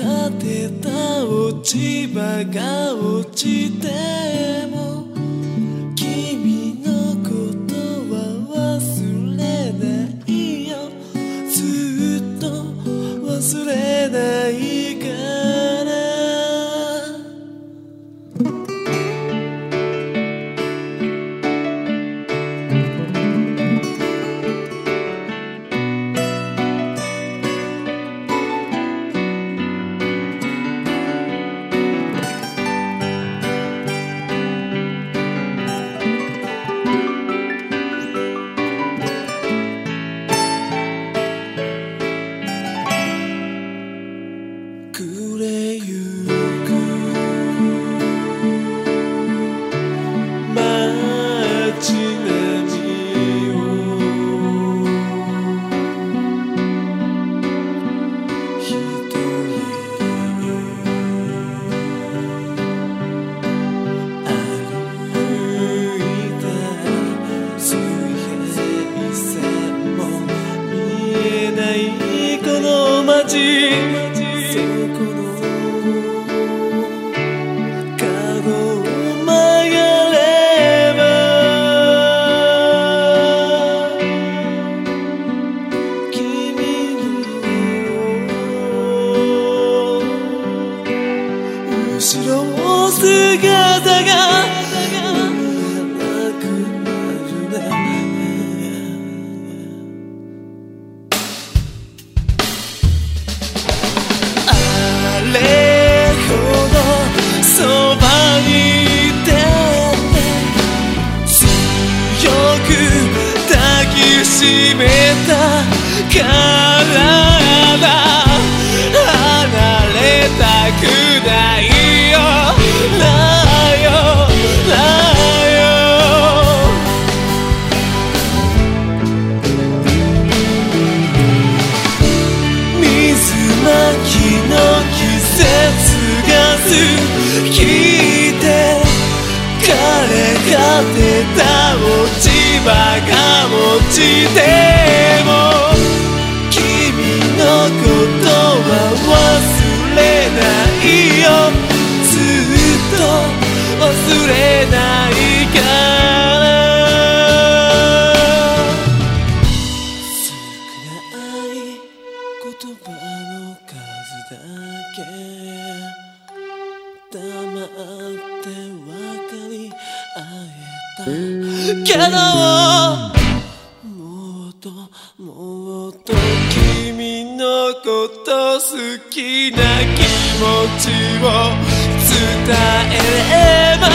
がてた落ち葉が落ちてものて枯れ果てた落ち葉が落ちてことは忘れないよ。ずっと忘れないから。少ない言葉の数だけ黙って分かり合えた。けどもっともっと君のこと好きな気持ちを伝えれば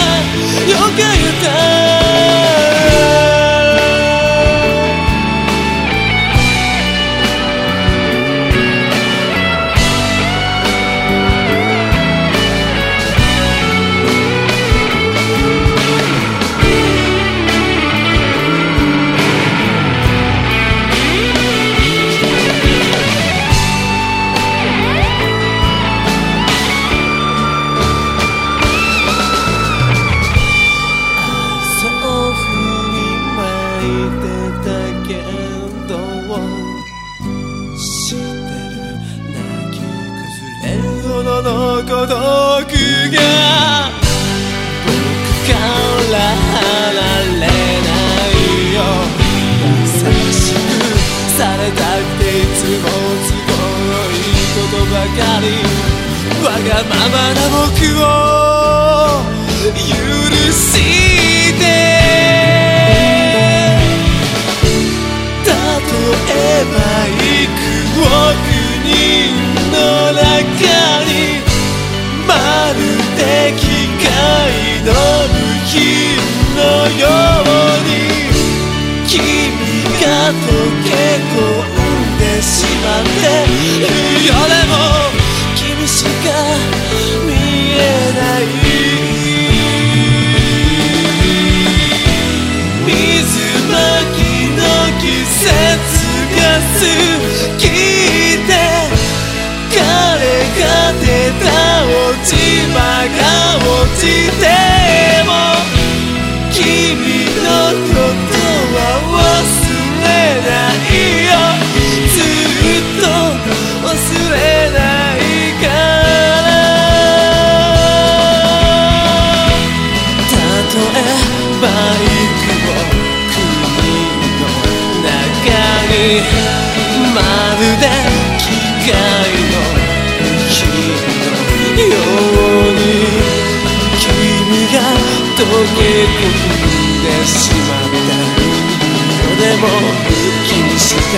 孤独が僕から離れないよ。優しくされたっていつも都合のいいことばかり。わがままな僕を許しように君が溶け込んでしまって。いるよでもまるで機械の火のように君が溶け込んでしまった。でも気にした